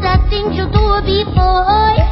the things you do before.